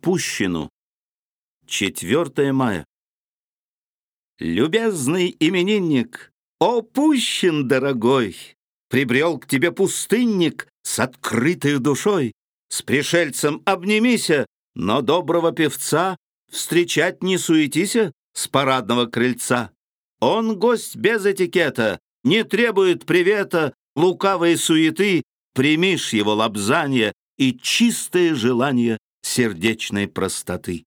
Пущину. 4 мая. Любезный именинник, о, Пущин дорогой, Прибрел к тебе пустынник с открытой душой. С пришельцем обнимися, но доброго певца Встречать не суетися с парадного крыльца. Он гость без этикета, не требует привета, Лукавой суеты, примишь его лобзанье И чистое желание сердечной простоты.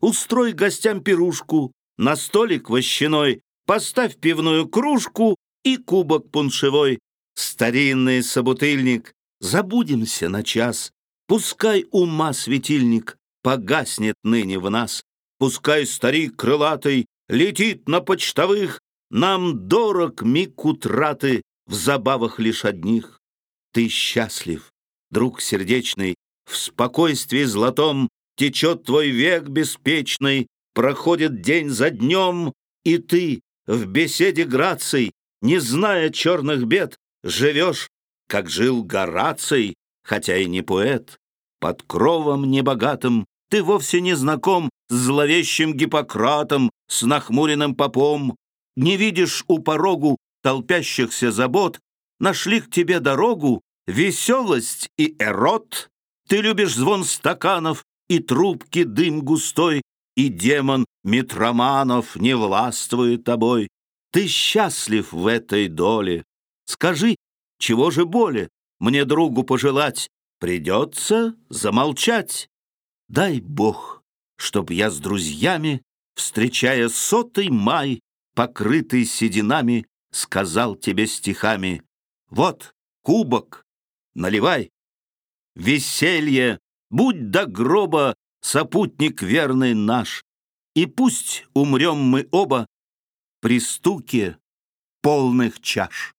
Устрой гостям пирушку, на столик вощаной Поставь пивную кружку и кубок пуншевой. Старинный собутыльник, забудемся на час, Пускай ума светильник погаснет ныне в нас, Пускай старик крылатый летит на почтовых, Нам дорог миг утраты в забавах лишь одних. Ты счастлив, друг сердечный, в спокойствии золотом Течет твой век беспечный, проходит день за днем, И ты в беседе граций, не зная черных бед, Живешь, как жил Гораций, хотя и не поэт. Под кровом небогатым ты вовсе не знаком С зловещим Гиппократом, с нахмуренным попом. Не видишь у порогу толпящихся забот, Нашли к тебе дорогу веселость и эрот. Ты любишь звон стаканов и трубки дым густой, И демон метроманов не властвует тобой. Ты счастлив в этой доле. Скажи, чего же более мне другу пожелать? Придется замолчать. Дай Бог, чтоб я с друзьями, встречая сотый май, покрытый сединами, сказал тебе стихами. Вот кубок, наливай. Веселье, будь до гроба сопутник верный наш, И пусть умрем мы оба при стуке полных чаш.